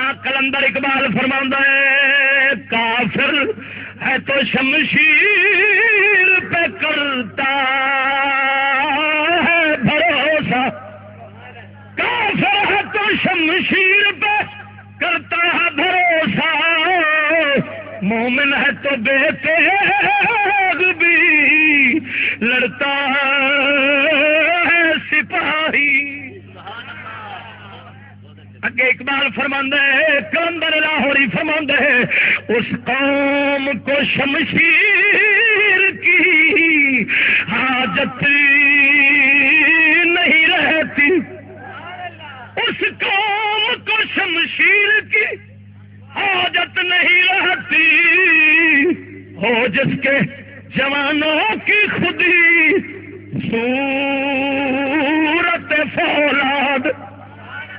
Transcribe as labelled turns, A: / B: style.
A: کلندر اقبال فرما ہے، کافر ہے تو شمشیر پہ کرتا ہے بھروسہ۔ کافر ہے تو شمشیر پہ کرتا ہے بھروسہ۔ مومن ہے تو بے بھی لڑتا ہے، سپاہی۔ اگے اقبال فرماندہ ہے کلندر لاہوری فرماندہ ہے اس قوم کو شمشیر کی حاجت نہیں رہتی۔ اس قوم کو شمشیر کی حاجت نہیں رہتی۔ ہو جس کے جوانوں کی خودی صورت فول